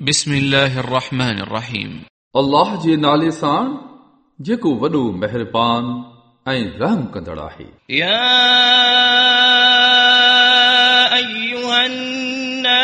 بسم الله الرحمن الرحيم अल्लाह जे नाले सां जेको वॾो महिरबान ऐं रहम कंदड़ आहे يا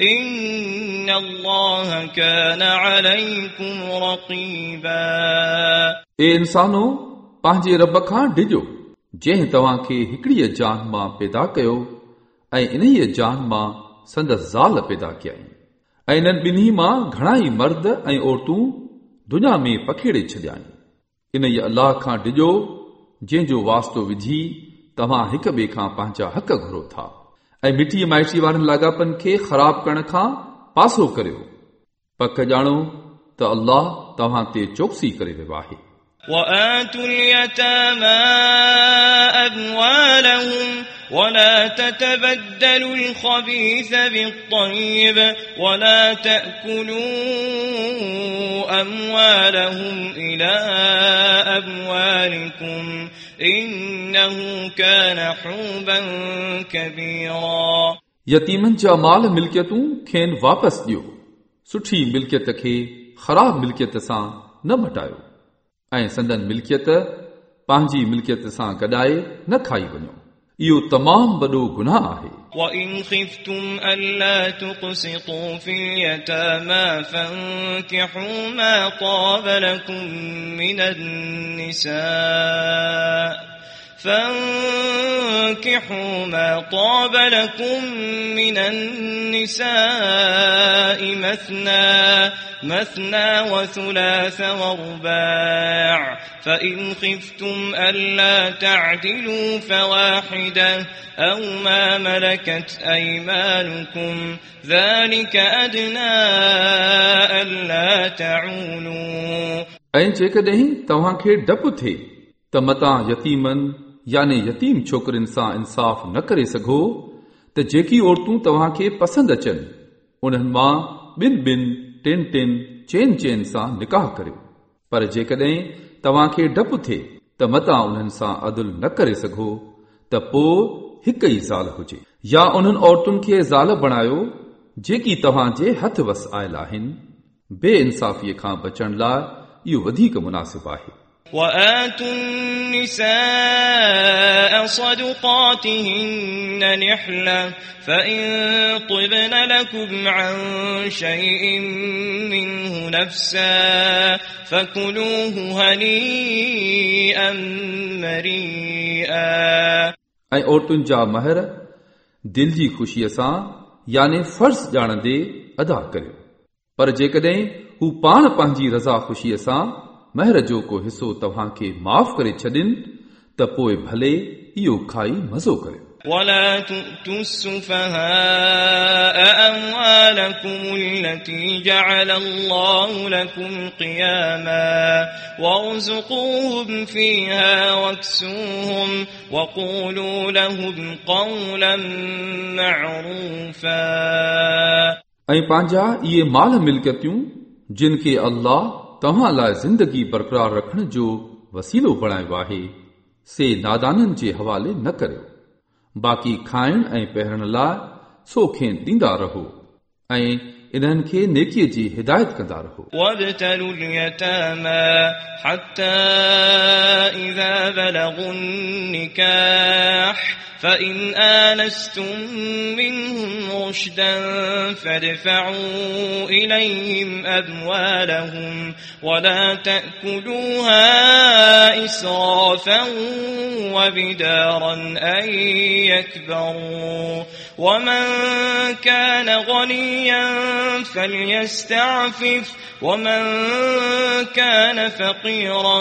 إن الله كان عليكم رقيبا ए इंसानो पंहिंजे रब खां डिॼो जंहिं तव्हां खे हिकिड़ीअ जान मां पैदा कयो ऐं इन्हीअ जान मां संदसि ज़ाल पैदा कयई ऐं इन्हनि ॿिन्ही मां घणाई मर्द ऐं औरतूं दुनिया में पखेड़े छॾियाई इन ई अलाह खां डिॼो जंहिंजो वास्तो विझी तव्हां हिक ॿिए खां पंहिंजा हक़ घुरो था ऐं मिठी माइटी वारनि लाॻापनि खे ख़राब करण खां पासो करियो पक ॼाणो त अल्लाह तव्हां ते चौकसी करे रहियो आहे وآتوا اليتامى أموالهم ولا تتبدلوا الخبيث بالطيب ولا تأكلوا أموالهم إلى أموالكم إنه كان حوبا كبيرا यतीमनि जा माल मिल्कियतूं खेनि वापसि ॾियो सुठी मिल्कियत खे ख़राब मिल्कियत सां न मटायो ऐं संदन मिल्कियत पंहिंजी मिल्कियत सां गॾाए न खाई वञो इहो तमामु वॾो गुनाह आहे وإن خفتم ألا تقسطوا في اليتامى فانكحوا ما طاب لكم من النساء فانكحوا ما طاب لكم من النساء مثنى مثنى وثلاث ورباع فإن خفتم ألا تعدلوا فواحدة أو ما ملكت أيمانكم ذلك أدنى ألا تعولوا ऐं जेकॾहिं तव्हां खे डपु थिए त मतां यतीमनि याने यतीम छोकिरियुनि सां इंसाफ़ न करे सघो त जेकी औरतूं तव्हां खे पसंदि अचनि उन्हनि मां ॿिनि ॿिनि टिनि टिनि चइनि चइनि सां निकाह करियो पर जेकॾहिं तव्हां खे डपु थिए त मतां उन्हनि सां अदुल न करे सघो त पोइ हिक ई ज़ाल हुजे या उन्हनि औरतुनि खे ज़ाल बणायो जेकी तव्हां जे हथ वस आयल आहिनि बे इंसाफ़ीअ खां बचण लाइ इहो वधीक मुनासिब आहे وآتوا النساء صدقاتهن نحلة فإن طبن لكم عن شيء منه نفسا فكلوه هنيئا مريئا ऐं औरतुनि जा महर दिल जी ख़ुशीअ सां याने फर्ज़ ॼाणंदे अदा करियो पर जेकॾहिं हू पाण पंहिंजी रज़ा ख़ुशीअ सां महर जो को हिसो तव्हां खे माफ़ करे छॾिन त पोइ भले इहो खाई मज़ो करियो ولا تؤتوا السفهاء أموالكم التي جعل الله لكم قياما وارزقوهم فيها واكسوهم وقولوا لهم قولا معروفا ऐं पंहिंजा इहे माल मिल्कियतूं जिन खे अल्लाह توهان لاءِ زندگي برقرار رکڻ جو وسيلو بڻايو آهي. سي نادانن جي حوالي نه ڪريو. باقي کائڻ ۽ پهرڻ لاءِ سو کين ڏيندا رهو. ۽ انهن کي نيڪي جي هدايت ڪندا رهو وابتلوا اليتامى حتى إذا بلغوا النكاح فإن آنستم منهم رشدا فادفعوا إليهم أموالهم ولا تأكلوها إسرافا وبدارا أن يكبروا. ومن كان غنيا فليستعفف ومن كان فقيرا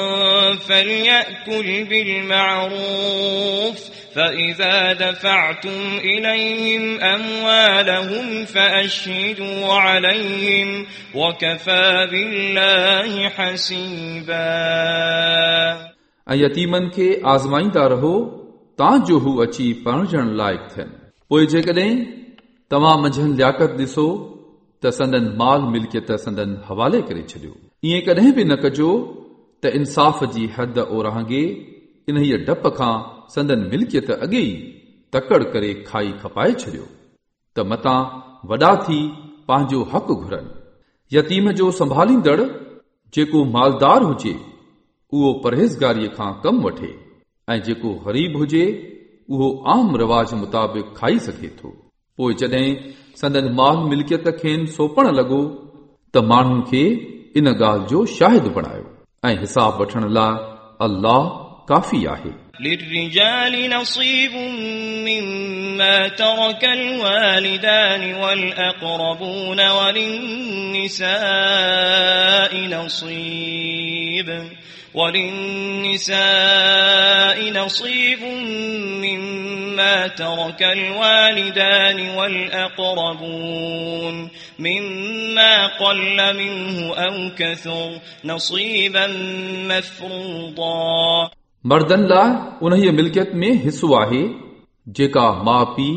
فليأكل بالمعروف فإذا دفعتم إليهم أموالهم فأشهدوا عليهم وكفى بالله حسيبا ऐं यतीमनि खे आज़माईंदा रहो तां जो हू अची पणजण लाइक़ थियनि पोइ जेकॾहिं तव्हां मंझंदि लियाकत ॾिसो त संदन माल मिल्कियत संदन हवाले करे छॾियो ईअं कॾहिं बि न कजो त इंसाफ़ जी हद ओरांगे इन डप खां संदन मिल्कियत अॻे ई तकड़ करे खाई खपाए छॾियो त मतां वॾा थी पंहिंजो हक़ घुरनि यतीम जो संभालींदड़ जेको मालदार हुजे उहो परहेज़गारीअ खां कमु वठे ऐं जेको ग़रीब हुजे उहो आम रिवाज मुताबिक़ खाई सघे थो पोइ जॾहिं संदन माल मिल्कियत खेनि सोपण लॻो त माण्हुनि खे इन ॻाल्हि जो शाहिद बणायो ऐं हिसाब वठण लाइ अल्लाह काफ़ी आहे للرجال نصيب مما ترك الوالدان والأقربون وللنساء نصيب وللنساء نصيب مما ترك الوالدان والأقربون مما قل منه أو كثر نصيبا مفروضا मर्दनि लाइ उन मिल्कियत में हिसो आहे जेका माउ पीउ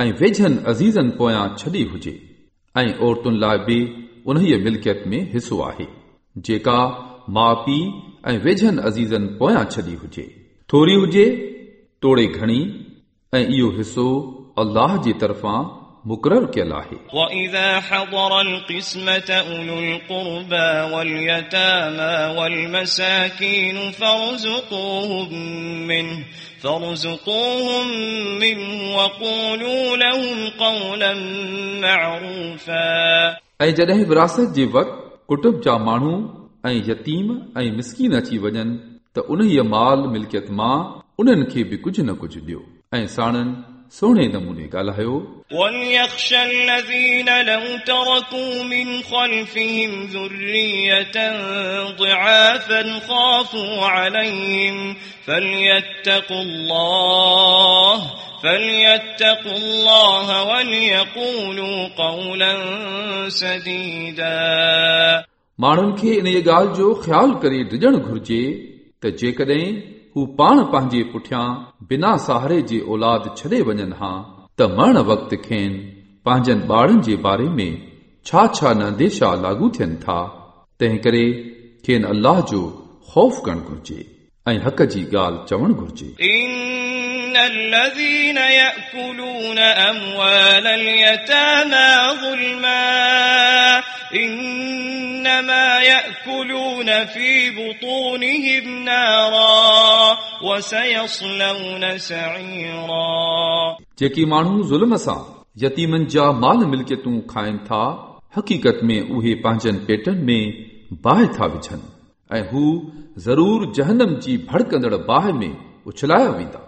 ऐं वेझनि अज़ीज़नि पोयां छॾी हुजे ऐं औरतुनि लाइ बि उन मिल्कियत में हिसो आहे जेका माउ पीउ ऐं वेझनि अज़ीज़नि पोयां छॾी हुजे थोरी हुजे तोड़े घणी ऐं इहो हिसो अल्लाह जी तरफ़ां मुक़रर कयल आहे وإذا حضر القسمة أولو القربى واليتامى والمساكين فارزقوهم منه فارزقوهم منه وقولوا لهم قولا معروفا ऐं जॾहिं विरासत जे वक़्तु कुटुब जा माण्हू ऐं यतीम ऐं मिसकीन अची वञनि त उन माल मिल्कियत मां उन्हनि खे बि कुझु न कुझु ॾियो ऐं साणनि सुहिणे नमूने ॻाल्हायो وليخشى الذين لو تركوا من خلفهم ذرية ضعافا خافوا عليهم فليتقوا الله فليتقوا الله وليقولوا قولا سديدا माण्हुनि खे इन ॻाल्हि जो ख़्यालु करे डिॼणु घुर्जे त जेकॾहिं हू पाण पंहिंजे पुठियां बिना सहारे जे औलाद छॾे वञनि हा त मरण वक़्त खेनि पंहिंजनि ॿारनि जे बारे में छा छा नंदेशा लागू थियनि था तंहिं करे खेनि अल्लाह जो ख़ौफ़ करणु घुर्जे ऐं हक़ जी ॻाल्हि चवणु घुर्जे الذين يأكلون أموال اليتامى ظلما إنما يأكلون في بطونهم نارا وسيصلون سعيرا जेकी माण्हू ज़ुल्म सां यतीमनि जा माल मिल्कियतूं खाइनि था हक़ीक़त में उहे पंहिंजनि पेटनि में बाहि था विझनि ऐं हू ज़रूर जहनम जी भड़कंदड़ बाहि में उछलाया वेंदा